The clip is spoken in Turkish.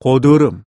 고드름